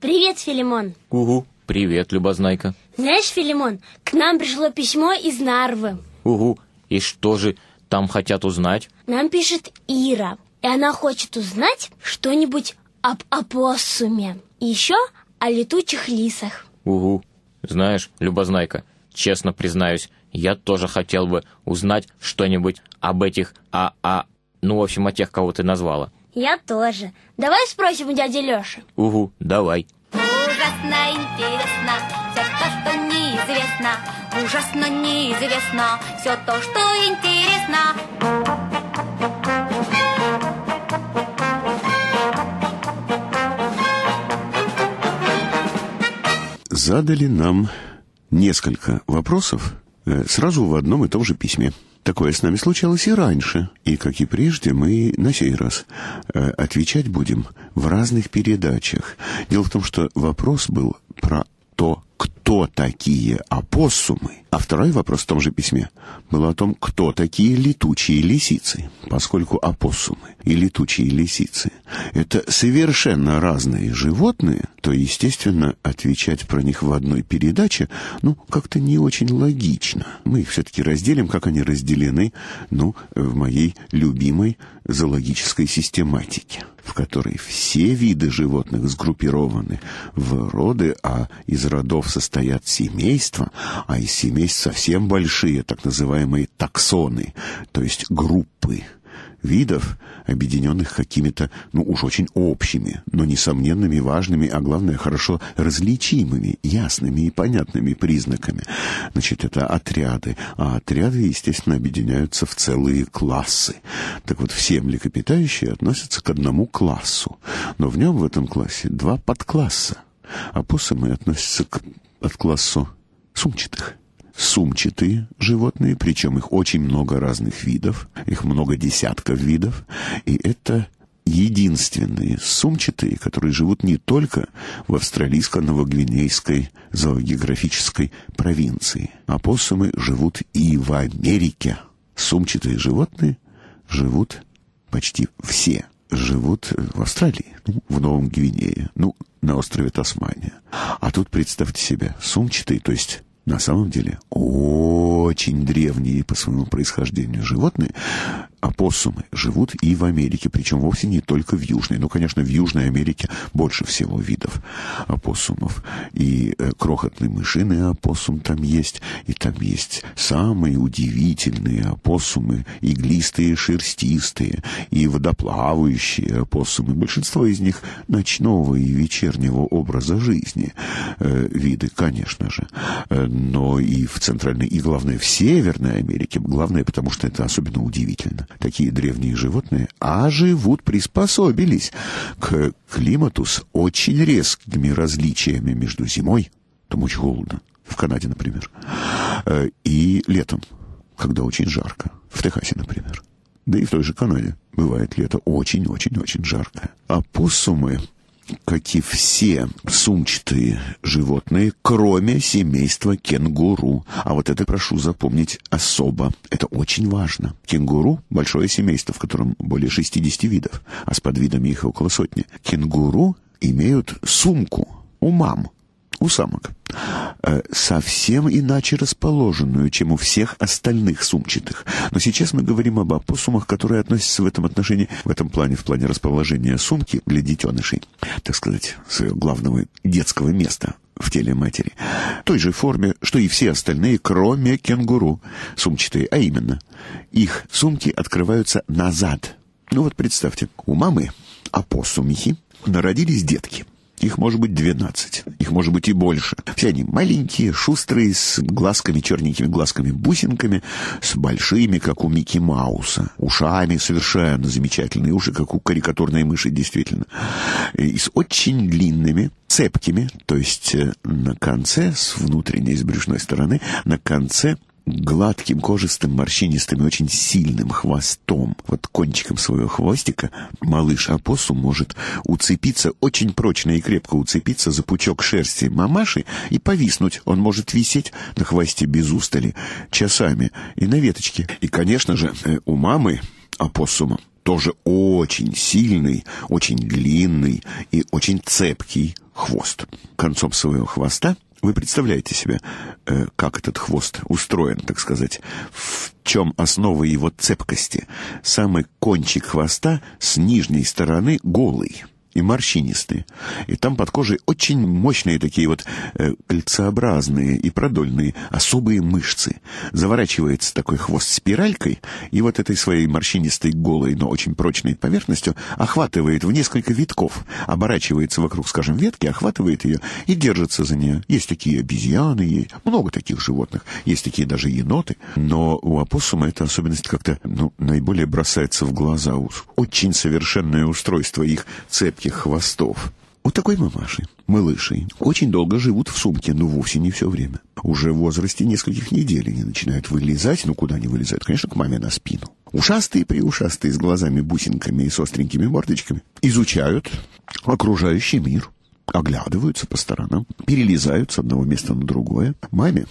Привет, Филимон. Угу, привет, Любознайка. Знаешь, Филимон, к нам пришло письмо из Нарвы. Угу, и что же там хотят узнать? Нам пишет Ира, и она хочет узнать что-нибудь об опоссуме. И еще о летучих лисах. Угу, знаешь, Любознайка, честно признаюсь, я тоже хотел бы узнать что-нибудь об этих, а, а, ну, в общем, о тех, кого ты назвала. Я тоже. Давай спросим у дяди Лёши. Угу, давай. Ужасно интересно все то, что неизвестно. Ужасно неизвестно все то, что интересно. Задали нам несколько вопросов э, сразу в одном и том же письме. Такое с нами случалось и раньше, и, как и прежде, мы на сей раз э, отвечать будем в разных передачах. Дело в том, что вопрос был про то, кто такие опоссумы, а второй вопрос в том же письме был о том, кто такие летучие лисицы, поскольку опоссумы и летучие лисицы — это совершенно разные животные, то, естественно, отвечать про них в одной передаче, ну, как-то не очень логично. Мы их все-таки разделим, как они разделены, ну, в моей любимой зоологической систематике в которой все виды животных сгруппированы в роды, а из родов состоят семейства, а из семейств совсем большие, так называемые таксоны, то есть группы видов, объединенных какими-то, ну уж очень общими, но несомненными, важными, а главное, хорошо различимыми, ясными и понятными признаками. Значит, это отряды, а отряды, естественно, объединяются в целые классы. Так вот, все млекопитающие относятся к одному классу, но в нем, в этом классе, два подкласса. А посымы относятся к подклассу сумчатых сумчатые животные, причем их очень много разных видов, их много десятков видов, и это единственные сумчатые, которые живут не только в австралийско-новогвинейской зоогеографической провинции. Опоссумы живут и в Америке. Сумчатые животные живут почти все. Живут в Австралии, ну, в Новом Гвинее, ну, на острове Тасмания. А тут представьте себе, сумчатые, то есть на самом деле очень древние по своему происхождению животные, опоссумы, живут и в Америке, причем вовсе не только в Южной. Ну, конечно, в Южной Америке больше всего видов опоссумов. И э, крохотные мышиный опоссум там есть, и там есть самые удивительные опоссумы, иглистые, шерстистые, и водоплавающие опоссумы. Большинство из них ночного и вечернего образа жизни. Э, виды, конечно же. Э, но и в Центральной, и главное, в Северной Америке. Главное, потому что это особенно удивительно. Такие древние животные, а живут, приспособились к климату с очень резкими различиями между зимой, там очень холодно, в Канаде, например, э, и летом, когда очень жарко, в Техасе, например. Да и в той же Канаде бывает лето очень-очень-очень жаркое. А пуссумы как и все сумчатые животные, кроме семейства кенгуру. А вот это прошу запомнить особо. Это очень важно. Кенгуру — большое семейство, в котором более 60 видов, а с подвидами их около сотни. Кенгуру имеют сумку у мам, у самок, совсем иначе расположенную, чем у всех остальных сумчатых. Но сейчас мы говорим об опоссумах, которые относятся в этом отношении, в этом плане, в плане расположения сумки для детенышей, так сказать, своего главного детского места в теле матери. В той же форме, что и все остальные, кроме кенгуру, сумчатые, а именно, их сумки открываются назад. Ну вот представьте, у мамы опоссумихи народились детки – их может быть 12, их может быть и больше. Все они маленькие, шустрые, с глазками, черненькими глазками, бусинками, с большими, как у Микки Мауса, ушами совершенно замечательные уши, как у карикатурной мыши, действительно. И с очень длинными, цепкими, то есть э, на конце, с внутренней, с брюшной стороны, на конце гладким, кожистым, морщинистым и очень сильным хвостом, вот кончиком своего хвостика, малыш опоссум может уцепиться, очень прочно и крепко уцепиться за пучок шерсти мамаши и повиснуть. Он может висеть на хвосте без устали часами и на веточке. И, конечно же, э, у мамы опоссума тоже очень сильный, очень длинный и очень цепкий хвост. Концом своего хвоста вы представляете себе, э, как этот хвост устроен, так сказать, в чем основа его цепкости. Самый кончик хвоста с нижней стороны голый – и морщинистые. И там под кожей очень мощные такие вот э, кольцеобразные и продольные особые мышцы. Заворачивается такой хвост спиралькой, и вот этой своей морщинистой голой, но очень прочной поверхностью охватывает в несколько витков, оборачивается вокруг, скажем, ветки, охватывает ее и держится за нее. Есть такие обезьяны, есть много таких животных, есть такие даже еноты, но у опоссума эта особенность как-то ну, наиболее бросается в глаза. Очень совершенное устройство их цепки мягких хвостов. У такой мамаши, малыши, очень долго живут в сумке, но вовсе не все время. Уже в возрасте нескольких недель они начинают вылезать, ну куда они вылезают? Конечно, к маме на спину. Ушастые приушастые, с глазами-бусинками и с остренькими мордочками, изучают окружающий мир, оглядываются по сторонам, перелезают с одного места на другое. Маме,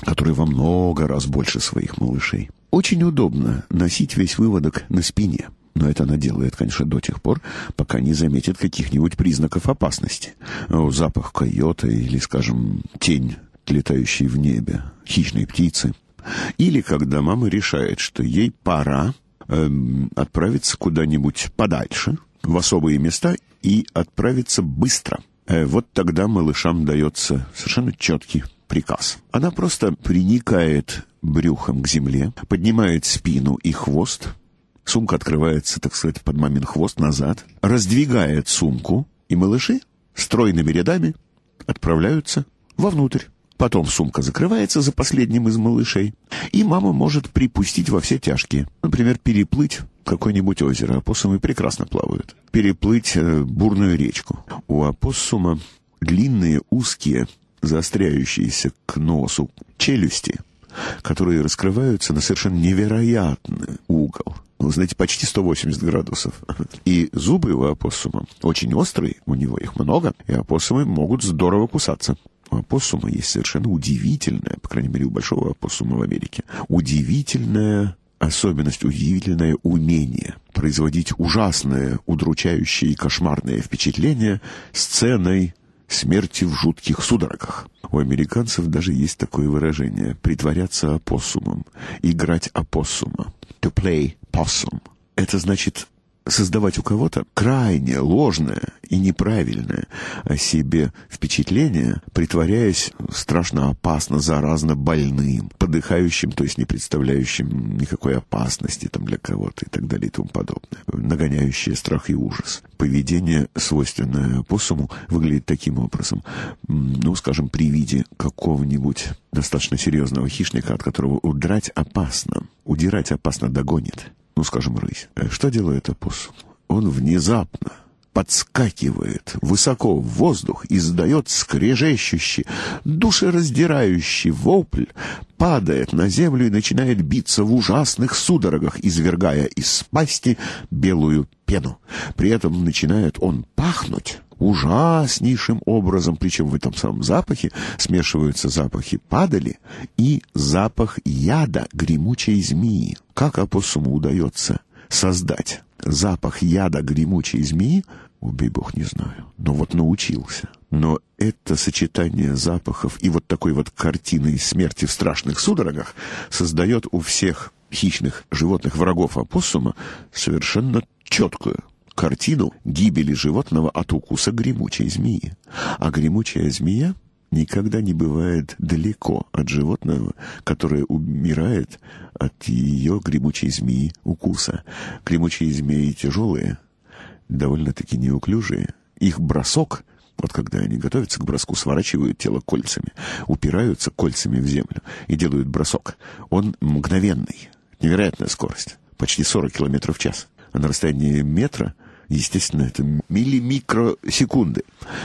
которая во много раз больше своих малышей, очень удобно носить весь выводок на спине. Но это она делает, конечно, до тех пор, пока не заметит каких-нибудь признаков опасности. Запах койота или, скажем, тень, летающей в небе, хищной птицы. Или когда мама решает, что ей пора эм, отправиться куда-нибудь подальше, в особые места, и отправиться быстро. Э, вот тогда малышам дается совершенно четкий приказ. Она просто приникает брюхом к земле, поднимает спину и хвост, Сумка открывается, так сказать, под мамин хвост назад, раздвигает сумку, и малыши стройными рядами отправляются вовнутрь. Потом сумка закрывается за последним из малышей, и мама может припустить во все тяжкие. Например, переплыть какое-нибудь озеро. Опоссумы прекрасно плавают. Переплыть э, бурную речку. У опоссума длинные, узкие, заостряющиеся к носу челюсти, которые раскрываются на совершенно невероятный угол ну, знаете, почти 180 градусов. И зубы у опоссума очень острые, у него их много, и опоссумы могут здорово кусаться. У опоссума есть совершенно удивительная, по крайней мере, у большого опоссума в Америке, удивительная особенность, удивительное умение производить ужасное, удручающее и кошмарное впечатление сценой смерти в жутких судорогах. У американцев даже есть такое выражение «притворяться опоссумом», «играть опоссума» to play possum. Это значит создавать у кого-то крайне ложное и неправильное о себе впечатление, притворяясь страшно опасно, заразно больным, подыхающим, то есть не представляющим никакой опасности там для кого-то и так далее и тому подобное, нагоняющее страх и ужас. Поведение, свойственное посуму, выглядит таким образом. Ну, скажем, при виде какого-нибудь достаточно серьезного хищника, от которого удрать опасно, удирать опасно догонит ну, скажем, рысь. Э, что делает опоссум? Он внезапно подскакивает высоко в воздух, издает скрежещущий, душераздирающий вопль, падает на землю и начинает биться в ужасных судорогах, извергая из пасти белую пену. При этом начинает он пахнуть ужаснейшим образом, причем в этом самом запахе смешиваются запахи падали и запах яда гремучей змеи. Как опоссуму удается создать запах яда гремучей змеи, убей бог, не знаю. Но вот научился. Но это сочетание запахов и вот такой вот картины смерти в страшных судорогах создает у всех хищных животных врагов опоссума совершенно четкую картину гибели животного от укуса гремучей змеи. А гремучая змея никогда не бывает далеко от животного, которое умирает от ее гремучей змеи укуса. Гремучие змеи тяжелые, довольно-таки неуклюжие. Их бросок вот когда они готовятся к броску, сворачивают тело кольцами, упираются кольцами в землю и делают бросок. Он мгновенный, невероятная скорость, почти 40 км в час. А на расстоянии метра Естественно, это миллимикросекунды,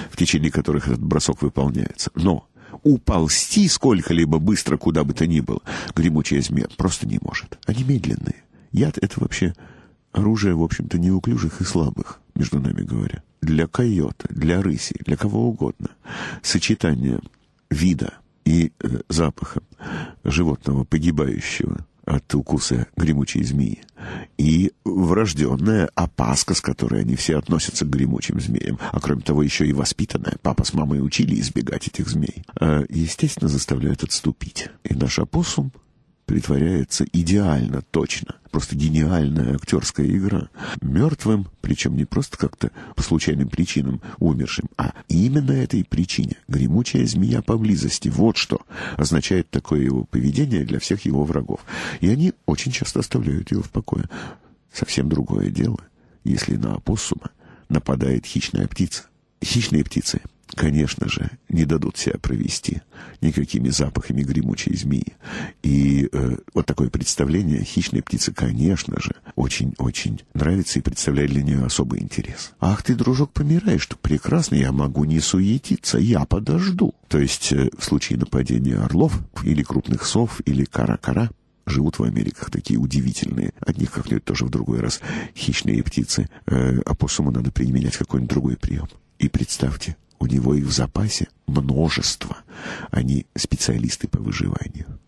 в течение которых этот бросок выполняется. Но уползти сколько-либо быстро, куда бы то ни было, гремучая змея просто не может. Они медленные. Яд — это вообще оружие, в общем-то, неуклюжих и слабых, между нами говоря. Для койота, для рыси, для кого угодно. Сочетание вида и э, запаха животного, погибающего от укуса гремучей змеи, и врожденная опаска, с которой они все относятся к гремучим змеям, а кроме того еще и воспитанная. Папа с мамой учили избегать этих змей. А, естественно, заставляют отступить. И наш опоссум притворяется идеально точно. Просто гениальная актерская игра. Мертвым, причем не просто как-то по случайным причинам умершим, а именно этой причине. Гремучая змея поблизости. Вот что означает такое его поведение для всех его врагов. И они очень часто оставляют его в покое. Совсем другое дело, если на опоссума нападает хищная птица. Хищные птицы конечно же, не дадут себя провести никакими запахами гремучей змеи. И э, вот такое представление хищной птицы, конечно же, очень-очень нравится и представляет для нее особый интерес. «Ах ты, дружок, помираешь, что прекрасно, я могу не суетиться, я подожду». То есть э, в случае нападения орлов или крупных сов или кара-кара живут в Америках такие удивительные, от них как-нибудь тоже в другой раз хищные птицы, э, опоссуму надо применять какой-нибудь другой прием. И представьте, у него их в запасе множество. Они специалисты по выживанию.